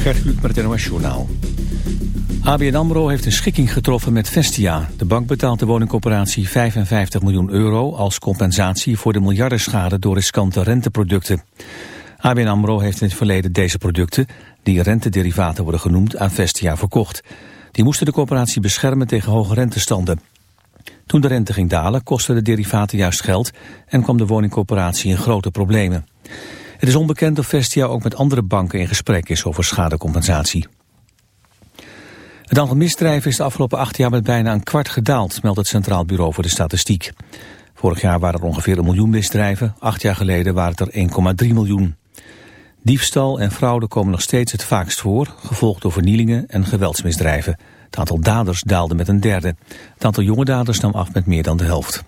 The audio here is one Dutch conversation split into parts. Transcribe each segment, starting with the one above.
Gert Kluk met het NOS Journaal. ABN AMRO heeft een schikking getroffen met Vestia. De bank betaalt de woningcorporatie 55 miljoen euro... als compensatie voor de miljardenschade door riskante renteproducten. ABN AMRO heeft in het verleden deze producten... die rentederivaten worden genoemd, aan Vestia verkocht. Die moesten de corporatie beschermen tegen hoge rentestanden. Toen de rente ging dalen, kostten de derivaten juist geld... en kwam de woningcorporatie in grote problemen. Het is onbekend of Vestia ook met andere banken in gesprek is over schadecompensatie. Het aantal misdrijven is de afgelopen acht jaar met bijna een kwart gedaald, meldt het Centraal Bureau voor de Statistiek. Vorig jaar waren er ongeveer een miljoen misdrijven, acht jaar geleden waren het er 1,3 miljoen. Diefstal en fraude komen nog steeds het vaakst voor, gevolgd door vernielingen en geweldsmisdrijven. Het aantal daders daalde met een derde. Het aantal jonge daders nam af met meer dan de helft.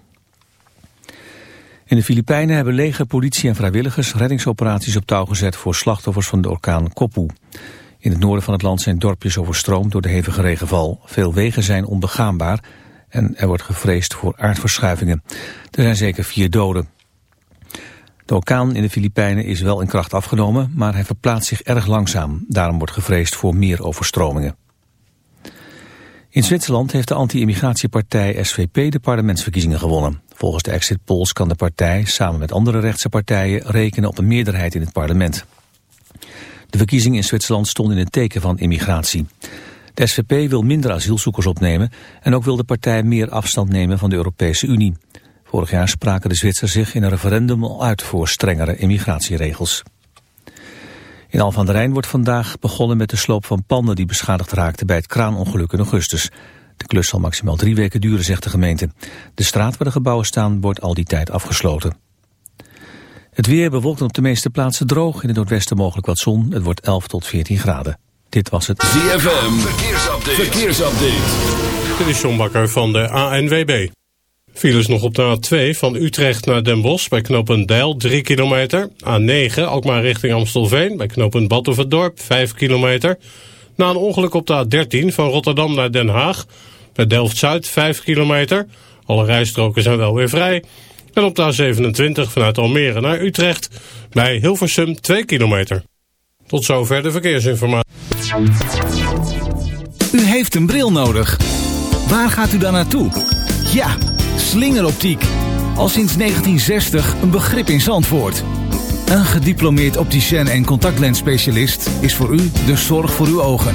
In de Filipijnen hebben leger, politie en vrijwilligers reddingsoperaties op touw gezet voor slachtoffers van de orkaan Kopu. In het noorden van het land zijn dorpjes overstroomd door de hevige regenval. Veel wegen zijn onbegaanbaar en er wordt gevreesd voor aardverschuivingen. Er zijn zeker vier doden. De orkaan in de Filipijnen is wel in kracht afgenomen, maar hij verplaatst zich erg langzaam. Daarom wordt gevreesd voor meer overstromingen. In Zwitserland heeft de anti-immigratiepartij SVP de parlementsverkiezingen gewonnen. Volgens de exit polls kan de partij samen met andere rechtse partijen rekenen op een meerderheid in het parlement. De verkiezingen in Zwitserland stonden in het teken van immigratie. De SVP wil minder asielzoekers opnemen en ook wil de partij meer afstand nemen van de Europese Unie. Vorig jaar spraken de Zwitsers zich in een referendum al uit voor strengere immigratieregels. In Al van der Rijn wordt vandaag begonnen met de sloop van panden die beschadigd raakten bij het kraanongeluk in augustus. De klus zal maximaal drie weken duren, zegt de gemeente. De straat waar de gebouwen staan wordt al die tijd afgesloten. Het weer bewolkt op de meeste plaatsen droog. In het noordwesten mogelijk wat zon. Het wordt 11 tot 14 graden. Dit was het ZFM. Verkeersupdate. Verkeersupdate. Dit is John Bakker van de ANWB. Files nog op de A2 van Utrecht naar Den Bosch bij knooppunt Deil 3 kilometer. A9 ook maar richting Amstelveen bij knooppunt Batuverdorp 5 kilometer. Na een ongeluk op de A13 van Rotterdam naar Den Haag bij Delft-Zuid 5 kilometer. Alle rijstroken zijn wel weer vrij. En op de A27 vanuit Almere naar Utrecht bij Hilversum 2 kilometer. Tot zover de verkeersinformatie. U heeft een bril nodig. Waar gaat u dan naartoe? Ja, slingeroptiek. Al sinds 1960 een begrip in Zandvoort. Een gediplomeerd opticien en contactlensspecialist is voor u de zorg voor uw ogen.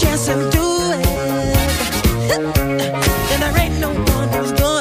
Chance and do it, then there ain't no one who's gonna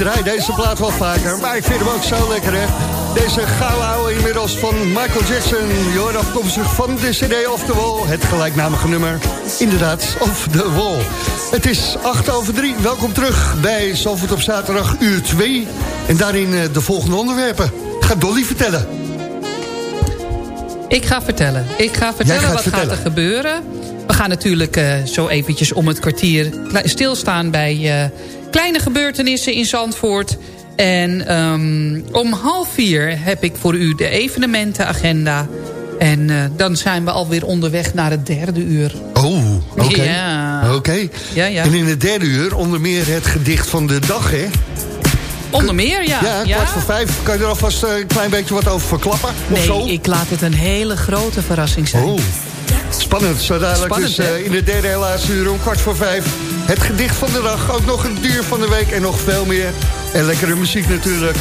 draai deze plaat wel vaker. Maar ik vind hem ook zo lekker, hè. Deze gouden ouwe inmiddels van Michael Jackson. Je hoort afkomstig van de CD Off the Wall. Het gelijknamige nummer, inderdaad, Off the Wall. Het is 8 over 3. Welkom terug bij Zalvoort op zaterdag, uur 2. En daarin eh, de volgende onderwerpen. Ga Dolly vertellen. Ik ga vertellen. Ik ga vertellen gaat wat vertellen. gaat er gebeuren. We gaan natuurlijk eh, zo eventjes om het kwartier stilstaan bij eh, kleine gebeurtenissen in Zandvoort. En ehm, om half vier heb ik voor u de evenementenagenda. En eh, dan zijn we alweer onderweg naar het derde uur. Oh, oké. Ja. Oké. Ja, ja. En in het derde uur onder meer het gedicht van de dag, hè? Onder meer, ja. Ja, kwart voor vijf. Kan je er alvast eh, een klein beetje wat over verklappen? of zo? Nee, ik laat het een hele grote verrassing zijn. Oh, spannend. Zo dadelijk Spannend, dus eh, in de derde en laatste uur om kwart voor vijf. Het gedicht van de dag, ook nog een duur van de week en nog veel meer. En lekkere muziek natuurlijk.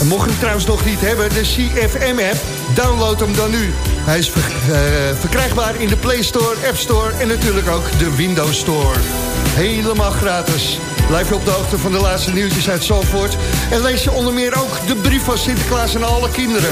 En mocht je hem trouwens nog niet hebben, de CFM-app, download hem dan nu. Hij is ver- eh, verkrijgbaar in de Play Store, App Store en natuurlijk ook de Windows Store. Helemaal gratis. Blijf je op de hoogte van de laatste nieuwtjes uit Zandvoort. En lees je onder meer ook de brief van Sinterklaas aan alle kinderen.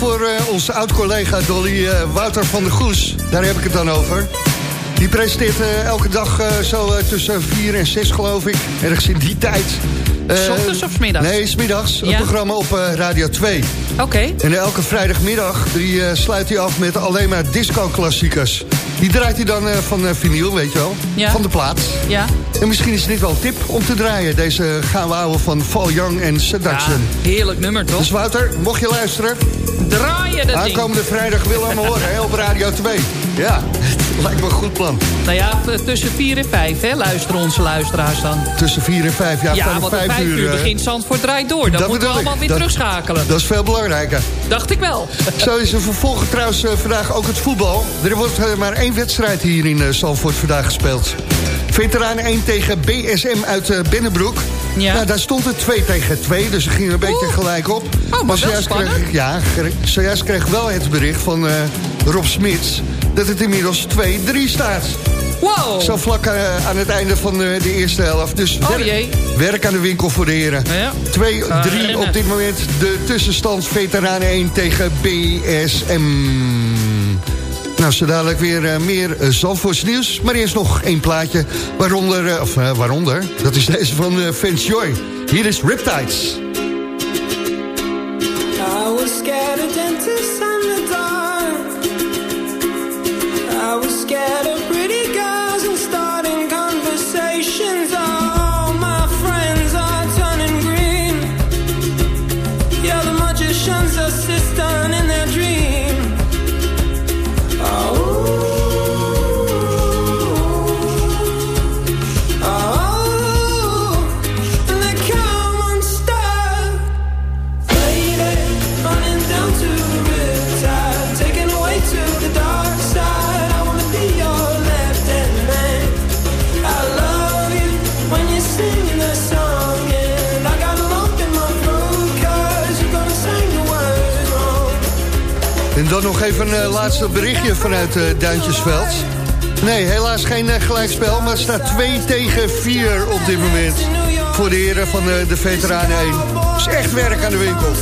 Voor eh, onze oud-collega Dolly eh, Wouter van der Goes. Daar heb ik het dan over. Die presenteert eh, elke dag zo tussen 4 en 6 geloof ik. Ergens in die tijd. Ochtends of 's middags? Nee, smiddags. Een Ja. programma op Radio 2. Oké. En elke vrijdagmiddag die, sluit hij af met alleen maar disco-klassiekers. Die draait hij dan van vinyl, weet je wel. Ja. Van de plaat. Ja. En misschien is dit wel een tip om te draaien. Deze gaan we houden van Val Young en ja, Seduction. heerlijk nummer toch? Dus Wouter, mocht je luisteren... Draaien dat ding. Aankomende vrijdag wil hem horen hè, op Radio 2. Ja, lijkt me een goed plan. Nou ja, t- tussen 4 en 5 hè, luisteren onze luisteraars dan. Tussen 4 en 5. Ja, Ja, vanaf want om 5 5 uur, eh, begint Zandvoort draait door. Dan moeten we allemaal weer Dat- terugschakelen. Dat is veel belangrijker. Dacht ik wel. Zo is er vervolgen trouwens eh, vandaag ook het voetbal. Er wordt eh, maar één wedstrijd hier in eh, Zandvoort vandaag gespeeld. Veteranen 1 tegen BSM uit eh, Binnenbroek. Ja. Nou, daar stond het 2 tegen 2, dus ze gingen een beetje Oeh. gelijk op. maar wel zojuist kreeg, ja, zojuist kreeg wel het bericht van eh, Rob Smits... dat het inmiddels 2-3 staat. Wow. Zo vlak eh, aan het einde van eh, de eerste helft. Dus Oh, werk, jee. werk aan de winkel voor de heren. Ja. 2-3 Ah, rennen. op dit moment. De tussenstand Veteranen 1 tegen BSM. Nou, zo dadelijk weer eh, meer uh, Zandvoorts nieuws. Maar eerst nog één plaatje. Waaronder, eh, of eh, waaronder, dat is deze van Fans Joy. Hier is Riptides. Nog even een uh, laatste berichtje vanuit uh, Duintjesveld. Nee, helaas geen uh, gelijkspel, maar het staat 2 tegen 4 op dit moment. Voor de heren van de Veteranen 1. is echt werk aan de winkel.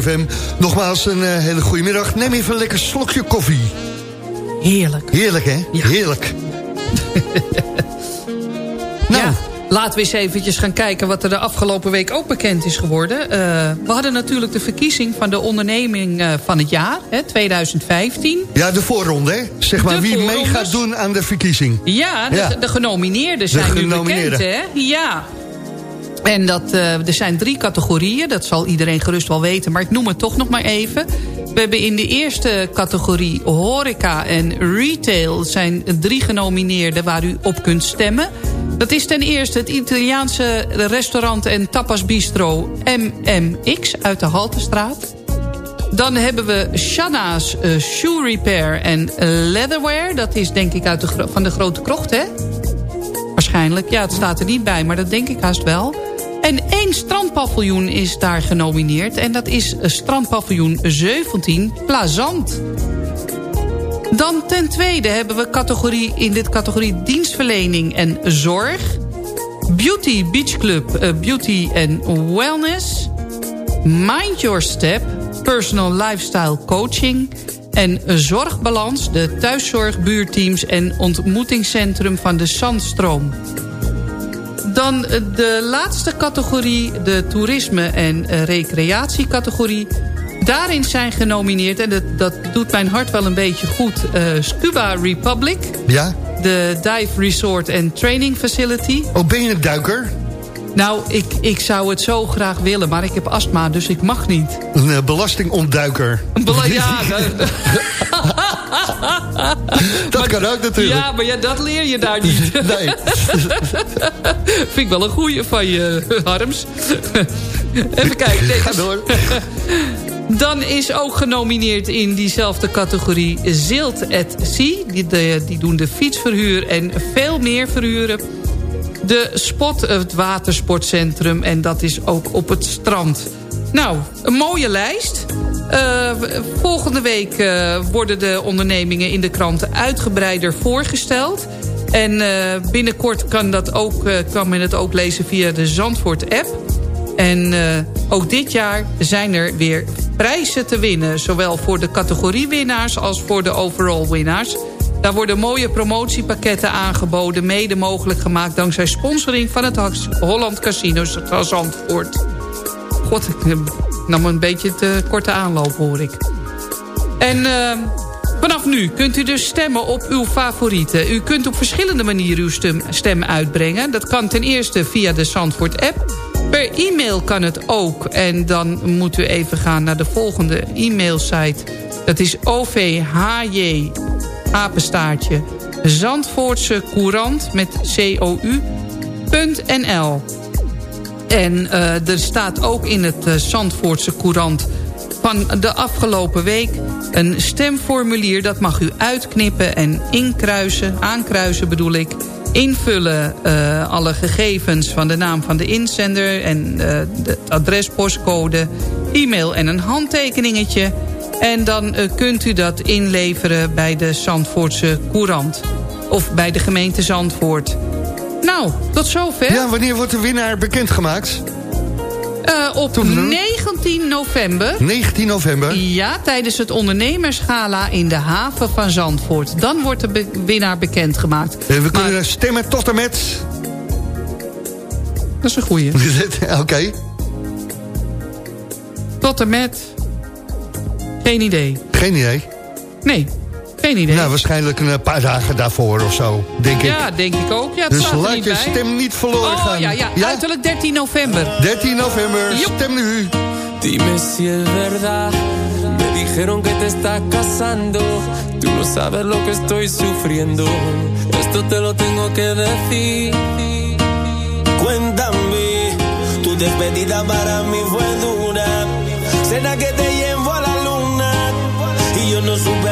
CFM. Nogmaals een uh, hele goede middag. Neem even een lekker slokje koffie. Heerlijk. Heerlijk, hè? Ja. Heerlijk. nou, Ja. Laten we eens eventjes gaan kijken wat er de afgelopen week ook bekend is geworden. Uh, we hadden natuurlijk de verkiezing van de onderneming uh, van het jaar, hè, 2015. Ja, de voorronde, hè? Zeg maar De wie mee gaat doen aan de verkiezing. Ja, de, Ja. de genomineerden zijn genomineerden. nu bekend, hè? Ja. En dat, eh, er zijn drie categorieën, dat zal iedereen gerust wel weten... maar ik noem het toch nog maar even. We hebben in de eerste categorie horeca en retail... zijn drie genomineerden waar u op kunt stemmen. Dat is ten eerste het Italiaanse restaurant en tapasbistro MMX uit de Haltestraat. Dan hebben we Shanna's eh, Shoe Repair en Leatherware. Dat is denk ik uit de, van de Grote Krocht, hè? Waarschijnlijk. Ja, het staat er niet bij, maar dat denk ik haast wel. En één strandpaviljoen is daar genomineerd. En dat is strandpaviljoen 17 Plazant. Dan ten tweede hebben we categorie, in dit categorie dienstverlening en zorg. Beauty Beach Club, eh, Beauty and Wellness. Mind Your Step, Personal Lifestyle Coaching... en Zorgbalans, de thuiszorg, buurteams... en ontmoetingscentrum van de Zandstroom. Dan eh, de laatste categorie, de toerisme- en eh, recreatiecategorie. Daarin zijn genomineerd, en dat, dat doet mijn hart wel een beetje goed... eh, Scuba Republic, Ja? de Dive Resort and Training Facility... Oh, ben je een duiker? Nou, ik, ik zou het zo graag willen, maar ik heb astma, dus ik mag niet. Een belastingontduiker. Een bela- ja, dat, kan ook natuurlijk. ja, maar ja, dat leer je daar niet. Nee. Vind ik wel een goeie van je, Harms. Even kijken. Nee, Ga door. Dan is ook genomineerd in diezelfde categorie Zilt at Sea. Die, de- die doen de fietsverhuur en veel meer verhuren. De Spot, het watersportcentrum. En dat is ook op het strand. Nou, een mooie lijst. Eh, volgende week eh, worden de ondernemingen in de kranten uitgebreider voorgesteld. En eh, binnenkort kan, dat ook, kan men het ook lezen via de Zandvoort-app. En ook dit jaar zijn er weer prijzen te winnen. Zowel voor de categoriewinnaars als voor de overall winnaars. Daar worden mooie promotiepakketten aangeboden. Mede mogelijk gemaakt dankzij sponsoring van het Holland Casino Zandvoort. God, ik eh, nam een beetje te korte aanloop hoor ik. En eh, vanaf nu kunt u dus stemmen op uw favorieten. U kunt op verschillende manieren uw stem, stem uitbrengen. Dat kan ten eerste via de Zandvoort-app. Per e-mail kan het ook. En dan moet u even gaan naar de volgende e-mailsite. Dat is OVHJ, apenstaartje, Zandvoortse Courant met COU.nl. En eh, er staat ook in het eh, Zandvoortse Courant van de afgelopen week... een stemformulier, dat mag u uitknippen en inkruisen, aankruisen bedoel ik... invullen eh, alle gegevens van de naam van de inzender... en het adres, postcode, e-mail en een handtekeningetje... En dan kunt u dat inleveren bij de Zandvoortse Courant. Of bij de gemeente Zandvoort. Nou, tot zover. Ja, wanneer wordt de winnaar bekendgemaakt? Eh, op Toen- 19 november... 19 november. Ja, tijdens het ondernemersgala in de haven van Zandvoort. Dan wordt de be- winnaar bekendgemaakt. Eh, We Maar- kunnen stemmen tot en met... Dat is een goeie. Oké, Tot en met... Geen idee. geen idee. Nee, geen idee. Nou, waarschijnlijk een eh, paar dagen daarvoor of zo, denk ik. ja, denk ik ook. Ja, het Dus staat laat niet je bij. stem niet verloren Oh, gaan. ja, ja, uiterlijk 13 november. 13 november, Joep. stem nu. Dime si es verdad. Me dijeron que te estás casando. Tú no sabes lo que estoy sufriendo. Esto te lo tengo que decir. Cuéntame, tu despedida para mí fue dura. Cena que te llevo a la luna y yo no supe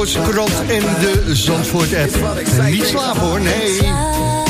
Zandvoortse krant en de Zandvoort-app. Niet slapen, hoor, nee.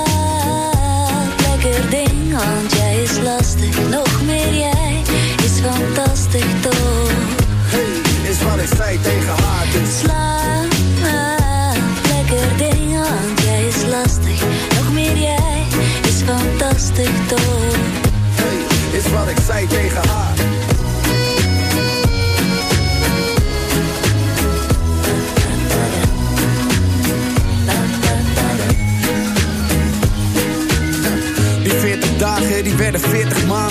Lekker ding, want jij is lastig. Nog meer jij is fantastisch toch? Hey, is wat ik zei tegen haar, dus. Slaap lekker ding, want jij is lastig. Nog meer jij is fantastisch toch? Hey, is wat ik zei tegen haar. Die werden 40 maanden.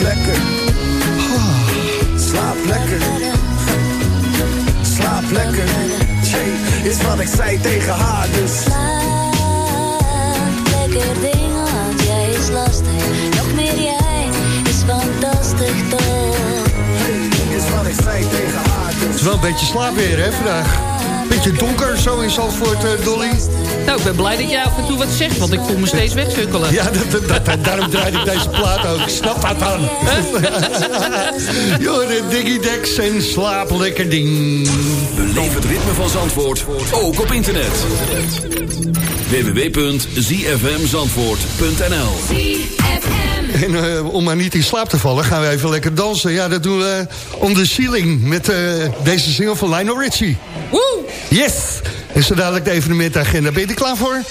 Slaap lekker. Slaap lekker. Slaap lekker. Jay, is wat ik zei tegen haar, dus. Slaap lekker ding, want jij is lastig. Nog meer jij is fantastisch toch? Hey, is wat ik zei tegen haar, dus. Het is wel een beetje slaapweer, hè, vandaag. Beetje donker zo in Zandvoort, eh, Dolly. Nou, ik ben blij dat jij af en toe wat zegt, want ik voel me steeds wegsukkelen. Ja, dat, dat, dat- daarom draai ik deze plaat ook. Snap dat dan? Joh, de Diggy Dex en slaap lekker ding. Beleef het ritme van Zandvoort, ook op internet. www.zfmzandvoort.nl En eh, om maar niet in slaap te vallen, gaan we even lekker dansen. Ja, dat doen we om de ceiling met eh, deze single van Lionel Richie. Woe! Yes! En zo dadelijk de evenementagenda. Ben je er klaar voor?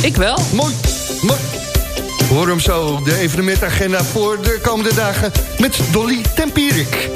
Ik wel. Mooi, mooi. Hoor hem zo, de evenementagenda voor de komende dagen met Dolly Tempierik.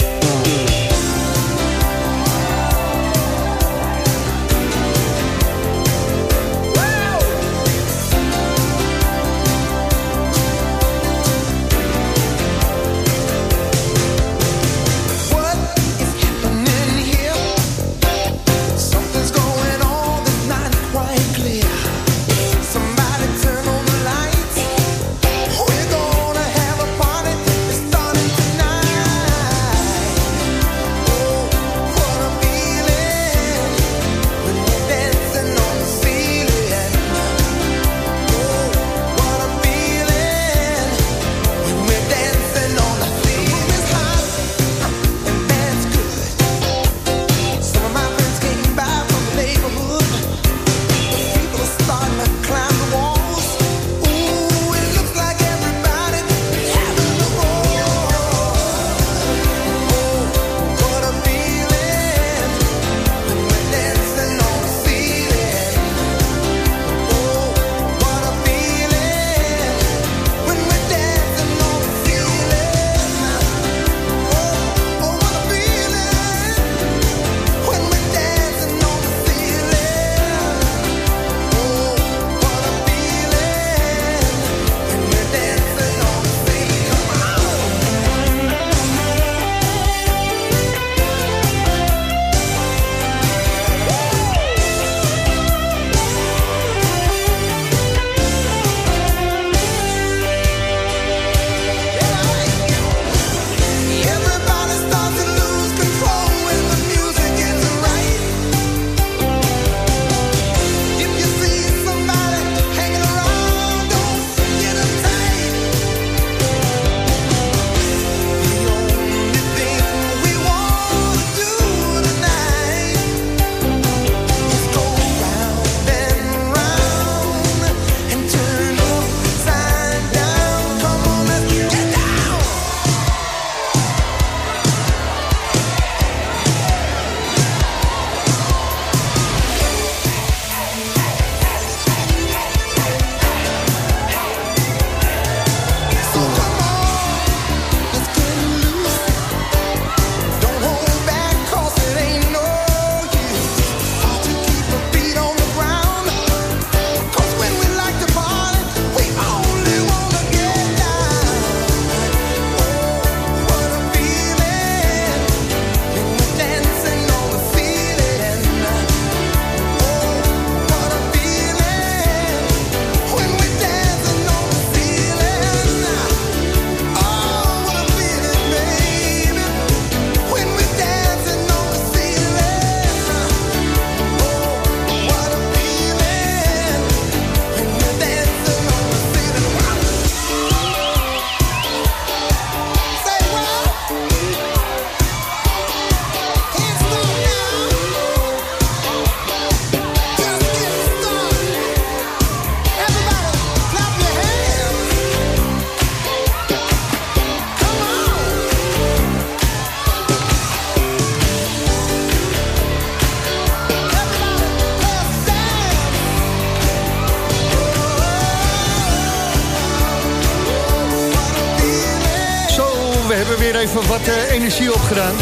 Energie opgedaan.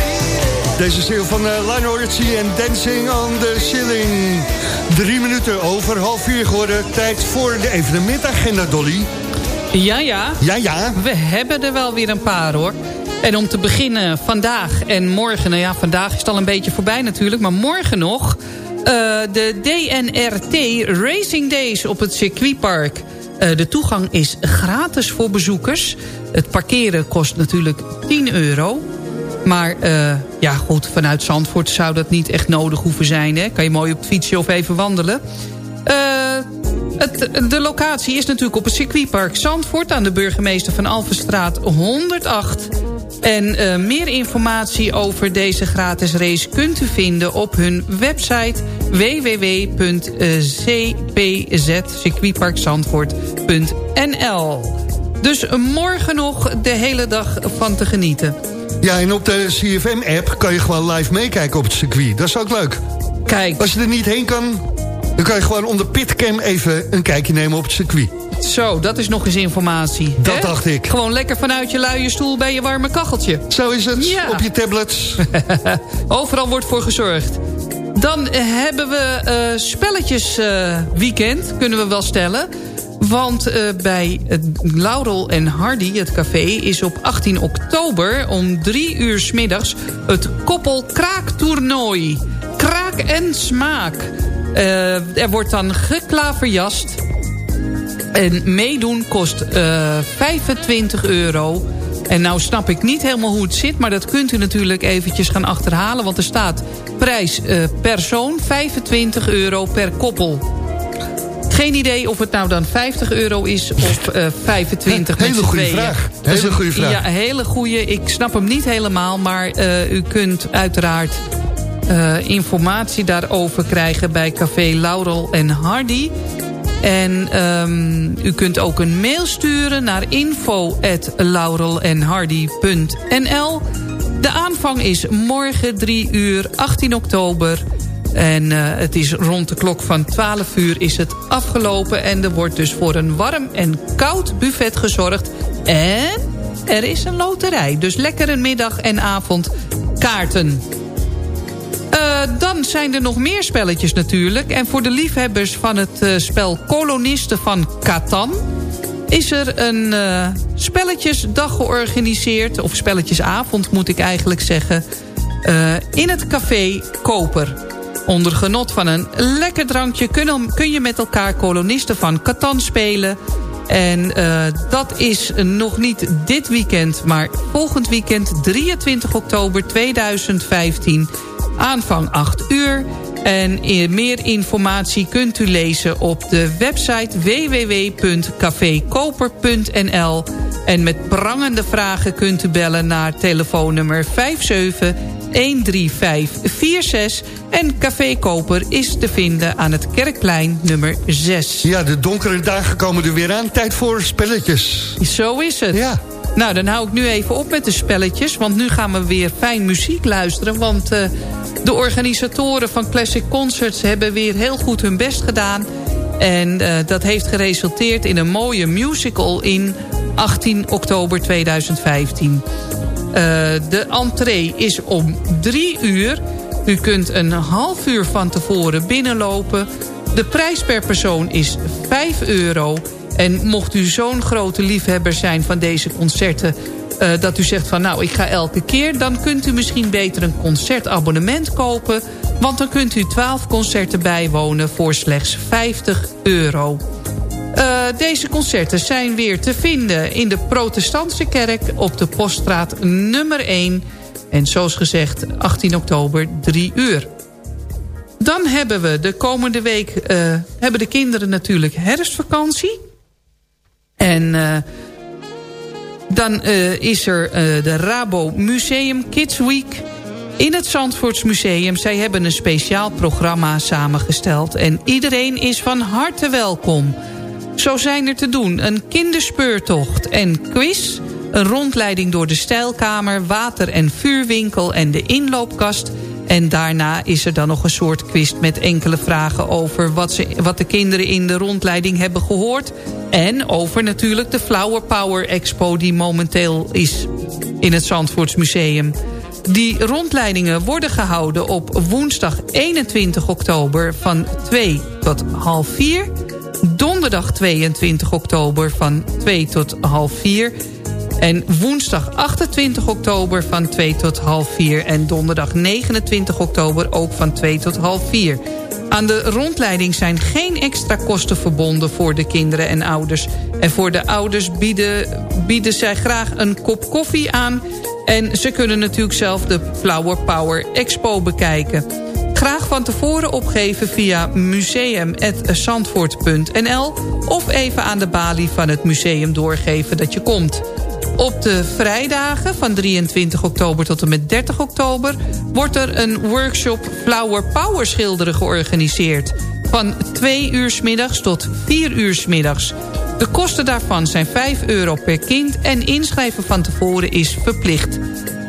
Deze van uh, Lionel Richie en Dancing on the Ceiling. Drie minuten over half vier geworden. Tijd voor de evenementagenda, Dolly. Ja, ja. Ja, ja. We hebben er wel weer een paar, hoor. En om te beginnen vandaag en morgen... nou ja, vandaag is het al een beetje voorbij natuurlijk... maar morgen nog... Uh, de DNRT Racing Days op het circuitpark. Uh, de toegang is gratis voor bezoekers. Het parkeren kost natuurlijk 10 euro. Maar uh, ja, goed, vanuit Zandvoort zou dat niet echt nodig hoeven zijn. Hè? Kan je mooi op het fietsje of even wandelen. Uh, het, de locatie is natuurlijk op het circuitpark Zandvoort... aan de burgemeester van Alvenstraat 108. En uh, meer informatie over deze gratis race kunt u vinden op hun website www.cpz.circuitparkzandvoort.nl Dus morgen nog de hele dag van te genieten. Ja, en op de CFM-app kan je gewoon live meekijken op het circuit. Dat is ook leuk. Kijk. Als je er niet heen kan, dan kan je gewoon onder pitcam even een kijkje nemen op het circuit. Zo, dat is nog eens informatie. Dat hè? dacht ik. Gewoon lekker vanuit je luie stoel bij je warme kacheltje. Zo is het, ja. op je tablets. Overal wordt voor gezorgd. Dan hebben we uh, spelletjes uh, weekend, kunnen we wel stellen. Want uh, bij Laurel en Hardy, het café, is op 18 oktober om drie uur s middags het koppel kraaktoernooi. Kraak en smaak. Uh, er wordt dan geklaverjast. En meedoen kost uh, 25 euro. En nou snap ik niet helemaal hoe het zit... maar dat kunt u natuurlijk eventjes gaan achterhalen... want er staat prijs persoon 25 euro per koppel. Geen idee of het nou dan 50 euro is of uh, 25 Hele goede vraag. Hele goede vraag. Ja, hele goede. Ik snap hem niet helemaal, maar uh, u kunt uiteraard uh, informatie daarover krijgen bij Café Laurel en Hardy. En um, u kunt ook een mail sturen naar info.laurelenhardy.nl. De aanvang is morgen 3 uur, 18 oktober. En uh, het is rond de klok van 12 uur is het afgelopen. En er wordt dus voor een warm en koud buffet gezorgd. En er is een loterij. Dus lekker een middag en avond kaarten. Uh, dan zijn er nog meer spelletjes natuurlijk. En voor de liefhebbers van het uh, spel Kolonisten van Catan... is er een spelletjesdag georganiseerd. Of spelletjesavond moet ik eigenlijk zeggen. in het café Koper. Onder genot van een lekker drankje kun, je met elkaar kolonisten van Catan spelen. En uh, dat is nog niet dit weekend, maar volgend weekend 23 oktober 2015. Aanvang 8 uur. En meer informatie kunt u lezen op de website www.cafekoper.nl. En met prangende vragen kunt u bellen naar telefoonnummer 57 13546. En Café Koper is te vinden aan het Kerkplein nummer 6. Ja, de donkere dagen komen er weer aan. Tijd voor spelletjes. Zo is het. Ja. Nou, dan hou ik nu even op met de spelletjes. Want nu gaan we weer fijn muziek luisteren. Want uh, de organisatoren van Classic Concerts hebben weer heel goed hun best gedaan. En uh, dat heeft geresulteerd in een mooie musical in 18 oktober 2015. Uh, de entree is om drie uur. U kunt een half uur van tevoren binnenlopen. De prijs per persoon is 5 euro. En mocht u zo'n grote liefhebber zijn van deze concerten... Uh, dat u zegt van nou, ik ga elke keer... dan kunt u misschien beter een concertabonnement kopen... want dan kunt u 12 concerten bijwonen voor slechts 50 euro. Uh, deze concerten zijn weer te vinden in de protestantse kerk... op de poststraat nummer 1. En zoals gezegd, 18 oktober, 3 uur. Dan hebben we de komende week... Uh, hebben de kinderen natuurlijk herfstvakantie. En... Uh, dan is er de Rabo Museum Kids Week in het Zandvoortsmuseum. Zij hebben een speciaal programma samengesteld. En iedereen is van harte welkom. Zo zijn er te doen een kinderspeurtocht en quiz... een rondleiding door de stijlkamer, water- en vuurwinkel en de inloopkast... En daarna is er dan nog een soort quiz met enkele vragen over wat, ze, wat de kinderen in de rondleiding hebben gehoord. En over natuurlijk de Flower Power Expo die momenteel is in het Zandvoortsmuseum. Die rondleidingen worden gehouden op woensdag 21 oktober van 2 tot half 4. Donderdag 22 oktober van 2 tot half 4. En woensdag 28 oktober van 2 tot half 4. En donderdag 29 oktober ook van 2 tot half 4. Aan de rondleiding zijn geen extra kosten verbonden voor de kinderen en ouders. En voor de ouders bieden, bieden zij graag een kop koffie aan... en ze kunnen natuurlijk zelf de Flower Power Expo bekijken. Graag van tevoren opgeven via museum.zandvoort.nl... of even aan de balie van het museum doorgeven dat je komt. Op de vrijdagen van 23 oktober tot en met 30 oktober... wordt er een workshop Flower Power schilderen georganiseerd. Van 2 uur s middags tot 4 uur s middags. De kosten daarvan zijn 5 euro per kind... en inschrijven van tevoren is verplicht.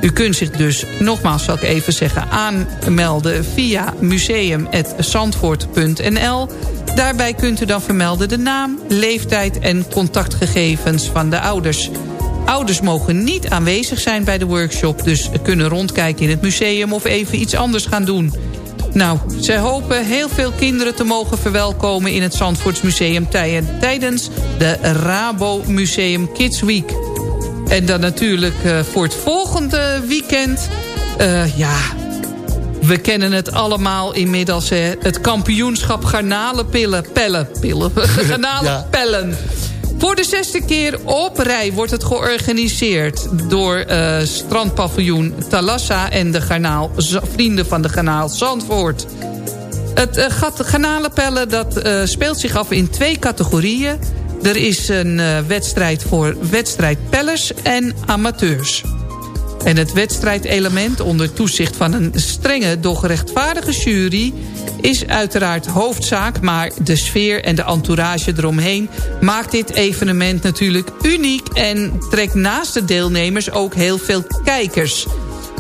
U kunt zich dus, nogmaals zal ik even zeggen... aanmelden via museum.zandvoort.nl. Daarbij kunt u dan vermelden de naam, leeftijd en contactgegevens van de ouders... Ouders mogen niet aanwezig zijn bij de workshop... dus kunnen rondkijken in het museum of even iets anders gaan doen. Nou, zij hopen heel veel kinderen te mogen verwelkomen... in het Zandvoortsmuseum tijdens de Rabo Museum Kids Week. En dan natuurlijk uh, voor het volgende weekend... Uh, ja, we kennen het allemaal inmiddels, hè, het kampioenschap garnalenpillen. Pellen, pillen, garnalenpellen. Ja. Voor de zesde keer op rij wordt het georganiseerd... door uh, strandpaviljoen Talassa en de garnaal, vrienden van de Garnaal Zandvoort. Het uh, garnalenpellen dat, speelt zich af in twee categorieën. Er is een wedstrijd voor wedstrijdpellers en amateurs. En het wedstrijdelement onder toezicht van een strenge, doch rechtvaardige jury is uiteraard hoofdzaak... maar de sfeer en de entourage eromheen maakt dit evenement natuurlijk uniek... en trekt naast de deelnemers ook heel veel kijkers.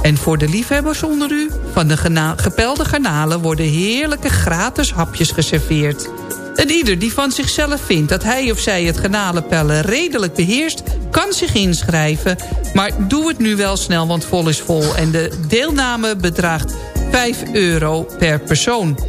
En voor de liefhebbers onder u, van de gepelde garnalen... worden heerlijke gratis hapjes geserveerd. En ieder die van zichzelf vindt dat hij of zij het garnalenpellen redelijk beheerst... kan zich inschrijven, maar doe het nu wel snel, want vol is vol. En de deelname bedraagt 5 euro per persoon.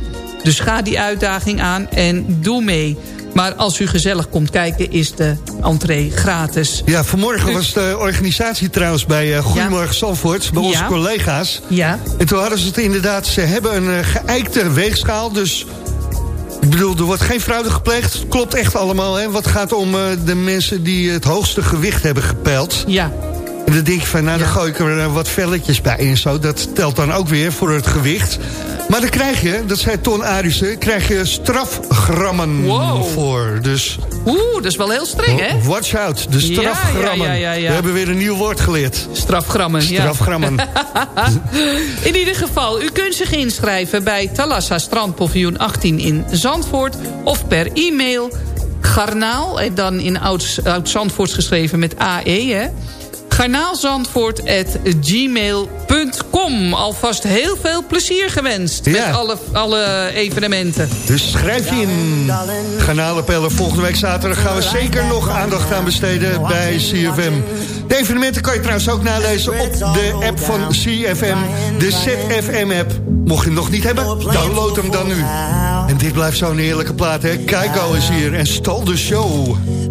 Dus ga die uitdaging aan en doe mee. Maar als u gezellig komt kijken, is de entree gratis. Ja, vanmorgen was de organisatie trouwens bij uh, Goedemorgen. Zandvoort... bij onze ja. collega's. Ja. En toen hadden ze het inderdaad... ze hebben een uh, geëikte weegschaal, dus... Ik bedoel, er wordt geen fraude gepleegd. Klopt echt allemaal, hè? Wat gaat om uh, de mensen die het hoogste gewicht hebben gepeild. Ja. En dan denk je van, nou, dan gooi ik er wat velletjes bij en zo. Dat telt dan ook weer voor het gewicht. Maar dan krijg je, dat zei Ton Arissen... krijg je strafgrammen wow. voor. Dus, Oeh, dat is wel heel streng, hè? Watch out, de strafgrammen. Ja, ja, ja, We hebben weer een nieuw woord geleerd. Strafgrammen, Strafgrammen. in ieder geval, u kunt zich inschrijven... bij Talassa Strandpaviljoen 18 in Zandvoort... of per e-mail garnaal, dan in oud-Zandvoorts geschreven met AE, hè? garnaalzandvoort.gmail.com. Alvast heel veel plezier gewenst ja. met alle, alle evenementen. Dus schrijf je in. Garnalenpellen volgende week zaterdag gaan we zeker nog aandacht aan besteden bij CFM. De evenementen kan je trouwens ook nalezen op de app van CFM. De ZFM-app. Mocht je hem nog niet hebben, download hem dan nu. En dit blijft zo'n heerlijke plaat, hè? Keiko is hier en stal de show.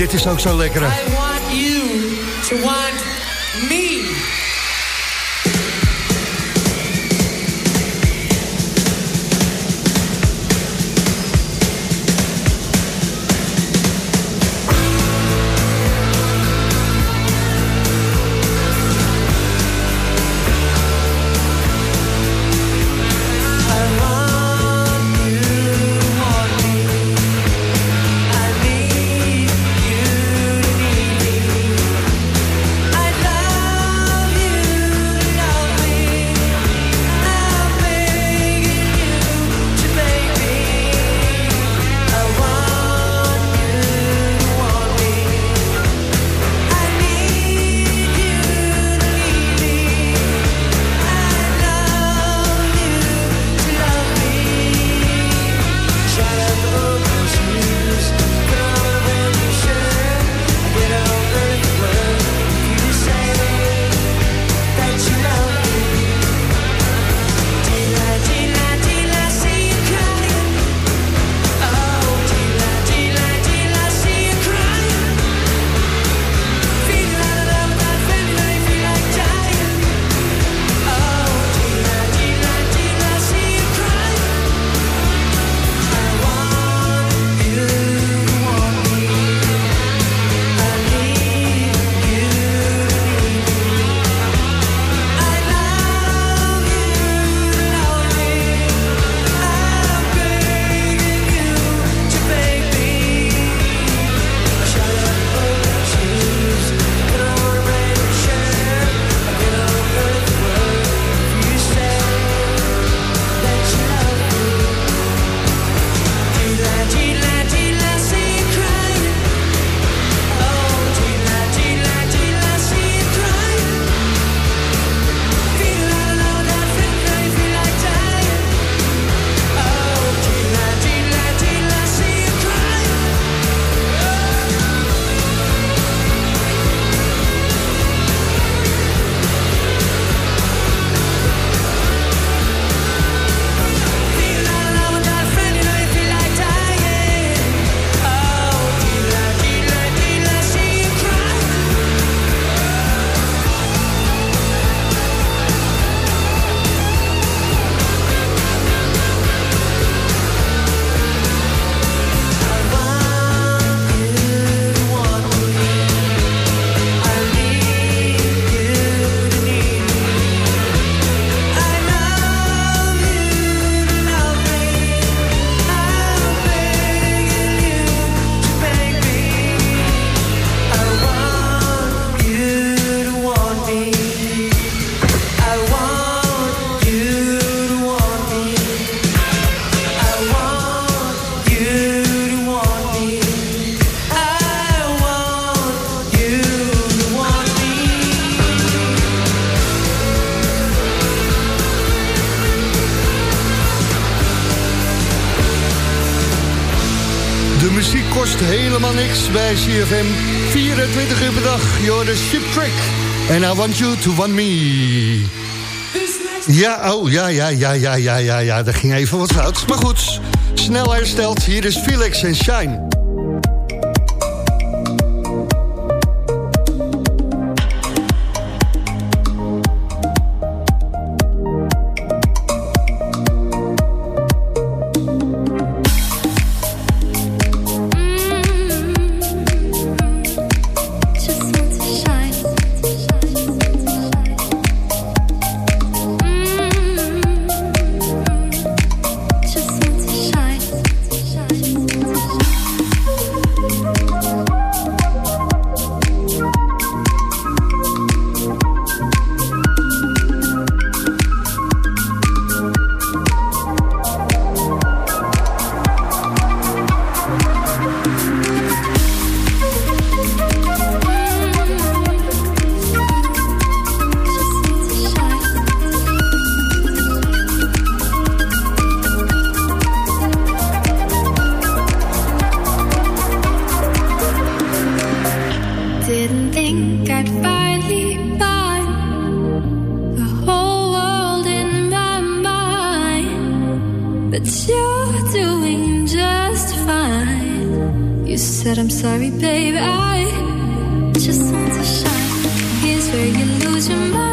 dit is ook zo lekker. Bij CFM. 24 uur per dag, you're the ship trick. And I want you to want me. Ja, oh, ja, ja, ja, ja, ja, ja, ja, daar ging even wat fout. Maar goed, snel hersteld. Hier is Felix en Shine. But you're doing just fine. You said I'm sorry, babe. I just want to shine. Here's where you lose your mind.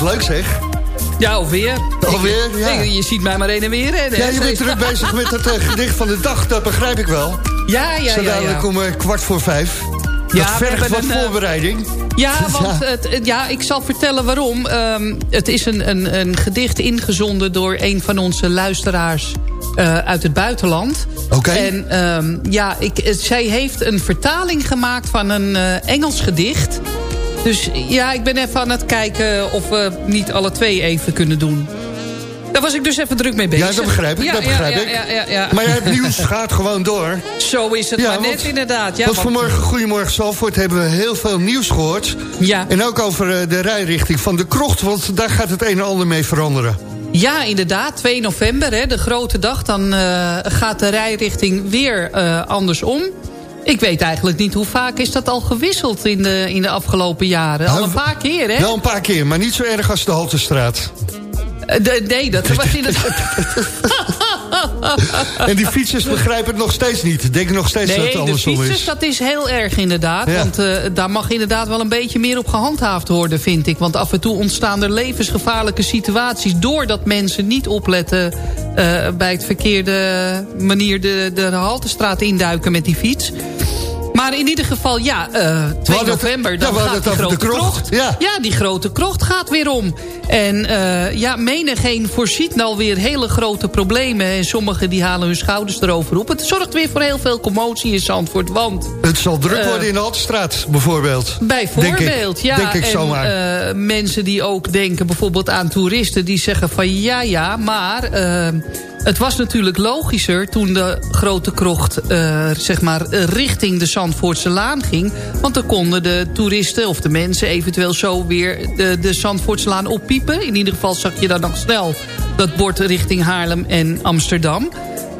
Wat leuk zeg. Ja, alweer. Alweer, ja. Ik- je ziet mij maar heen en weer. Ja, je bent druk bezig met het eh, gedicht van de dag, dat begrijp ik wel. Ja, ja, Zo ja. dadelijk ja. om eh, kwart voor vijf. Dat Ja, vergt wat een, eh, voorbereiding. Ja, want Het, ja, ik zal vertellen waarom. Ehm, het is een, een, een gedicht ingezonden door een van onze luisteraars uit het buitenland. Oké. En ehm, ja, ik, zij heeft een vertaling gemaakt van een Engels gedicht. Dus ja, ik ben even aan het kijken of we niet alle twee even kunnen doen. Daar was ik dus even druk mee bezig. Ja, dat begrijp ik, Ja, dat ja, begrijp ja, ik. Ja, ja, ja. Maar ja, het nieuws gaat gewoon door. Zo is het Ja, maar net inderdaad. Ja, want vanmorgen, Goedemorgen Zalvoort, hebben we heel veel nieuws gehoord. Ja. En ook over eh, de rijrichting van de krocht, want daar gaat het een en ander mee veranderen. Ja, inderdaad. 2 november, hè, de grote dag. Dan uh, gaat de rijrichting weer uh, andersom. Ik weet eigenlijk niet hoe vaak is dat al gewisseld in de, in de afgelopen jaren. Al een paar keer, hè? Wel een paar keer, maar niet zo erg als de Haltestraat. Uh, nee, dat was in het... en die fietsers begrijpen het nog steeds niet. Denken nog steeds nee, dat het andersom is. is. de fietsers, dat is heel erg inderdaad. Ja. Want uh, daar mag inderdaad wel een beetje meer op gehandhaafd worden, vind ik. Want af en toe ontstaan er levensgevaarlijke situaties... doordat mensen niet opletten uh, bij het verkeerde manier de, de Haltestraat induiken met die fiets. Maar in ieder geval, ja, uh, 2 november, dan ja, gaat die grote de krocht. krocht. Ja. ja, die grote krocht gaat weer om. En uh, ja, menigeen voorziet nou weer hele grote problemen. En sommigen die halen hun schouders erover op. Het zorgt weer voor heel veel commotie in Zandvoort, want... Het zal druk worden uh, in de Haltestraat, bijvoorbeeld. Bijvoorbeeld, denk ik, ja. Denk ik en zomaar. Mensen die ook denken bijvoorbeeld aan toeristen... die zeggen van ja, ja, maar... Het was natuurlijk logischer toen de grote krocht zeg maar, richting de Zandvoortse Laan ging. Want dan konden de toeristen of de mensen eventueel zo weer de, de Zandvoortse Laan oppiepen. In ieder geval zag je dan nog snel dat bord richting Haarlem en Amsterdam.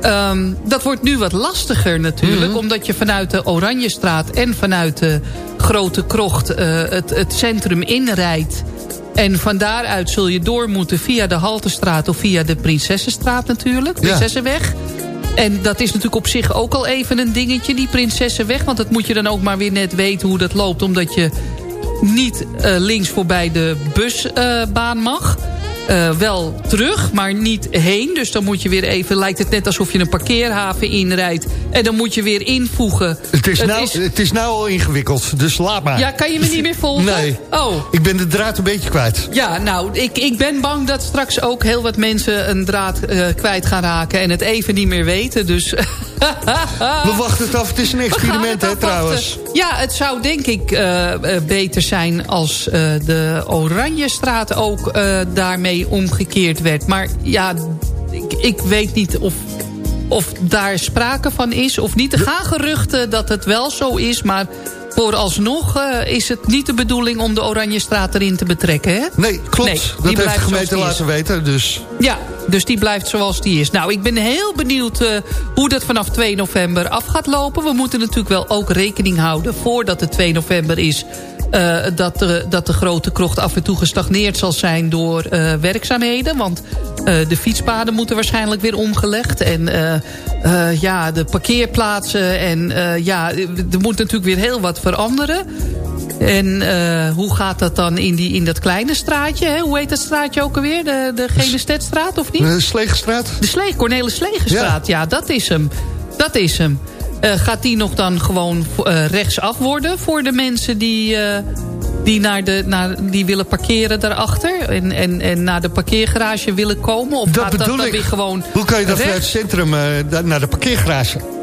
Um, dat wordt nu wat lastiger natuurlijk. Mm -hmm. Omdat je vanuit de Oranjestraat en vanuit de Grote Krocht uh, het, het centrum inrijdt. En van daaruit zul je door moeten via de Haltestraat of via de Prinsessenstraat natuurlijk. Prinsessenweg. Ja. En dat is natuurlijk op zich ook al even een dingetje, die Prinsessenweg. Want dat moet je dan ook maar weer net weten hoe dat loopt. Omdat je niet uh, links voorbij de busbaan uh, mag. Uh, wel terug, maar niet heen. Dus dan moet je weer even... lijkt het net alsof je een parkeerhaven inrijdt. En dan moet je weer invoegen. Het is, het nou, is... Het is nou al ingewikkeld, dus laat maar. Ja, kan je me niet meer volgen? Nee. Oh. Ik ben de draad een beetje kwijt. Ja, nou, ik, ik ben bang dat straks ook heel wat mensen een draad uh, kwijt gaan raken... en het even niet meer weten, dus... We wachten het af, het is een experiment, hè, trouwens. Ja, het zou denk ik uh, beter zijn als uh, de Oranjestraat ook uh, daarmee omgekeerd werd. Maar ja, ik, ik weet niet of, of daar sprake van is of niet. Er gaan geruchten dat het wel zo is, maar... Vooralsnog uh, is het niet de bedoeling om de Oranjestraat erin te betrekken, hè? Nee, klopt. Nee, dat heeft de gemeente laten weten, dus... Ja, dus die blijft zoals die is. Nou, ik ben heel benieuwd uh, hoe dat vanaf 2 november af gaat lopen. We moeten natuurlijk wel ook rekening houden voordat het 2 november is... Uh, dat, de, dat de grote krocht af en toe gestagneerd zal zijn door uh, werkzaamheden. Want uh, de fietspaden moeten waarschijnlijk weer omgelegd. En ja, de parkeerplaatsen. En ja, er moet natuurlijk weer heel wat veranderen. En hoe gaat dat dan in, die, in dat kleine straatje? Hè? Hoe heet dat straatje ook alweer? De, de Genestedstraat of niet? De Slegenstraat. De Sleeg, Cornelis Slegenstraat, ja. ja, dat is hem. Dat is hem. Uh, gaat die nog dan gewoon uh, rechtsaf worden voor de mensen die, uh, die, naar de, naar, die willen parkeren daarachter en, en, en naar de parkeergarage willen komen? Of dat gaat bedoel dat dan ik. weer gewoon Hoe kan je dat rechts? vanuit het centrum naar de parkeergarage?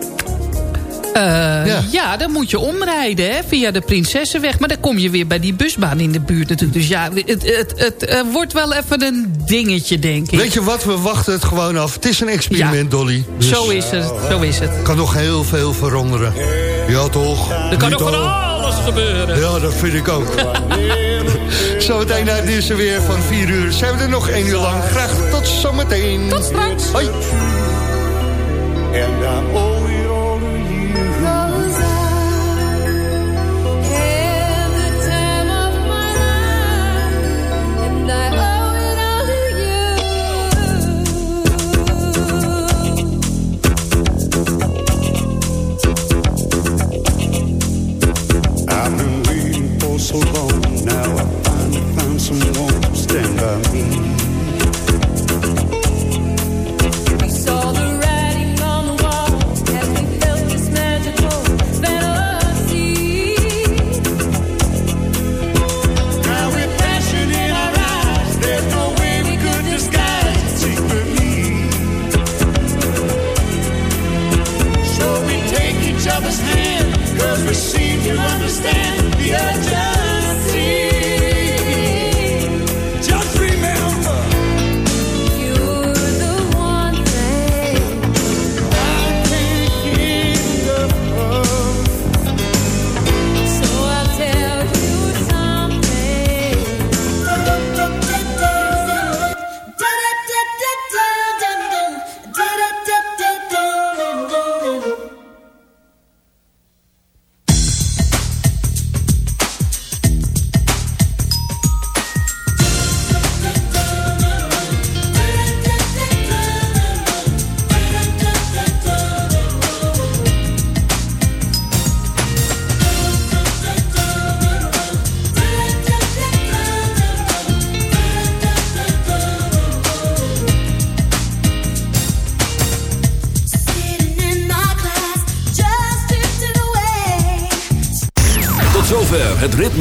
Uh, ja. ja. dan moet je omrijden hè, via de Prinsessenweg. Maar dan kom je weer bij die busbaan in de buurt natuurlijk. Dus ja, het, het, het uh, wordt wel even een dingetje, denk ik. Weet je wat, we wachten het gewoon af. Het is een experiment, ja. Dolly. Dus zo is het, zo is het. kan nog heel veel veranderen. Ja, toch? Er kan nog van alles gebeuren. Ja, dat vind ik ook. zometeen naar het nieuws weer van 4 uur. Zijn we er nog 1 uur lang. Graag tot zometeen. Tot straks. Hoi.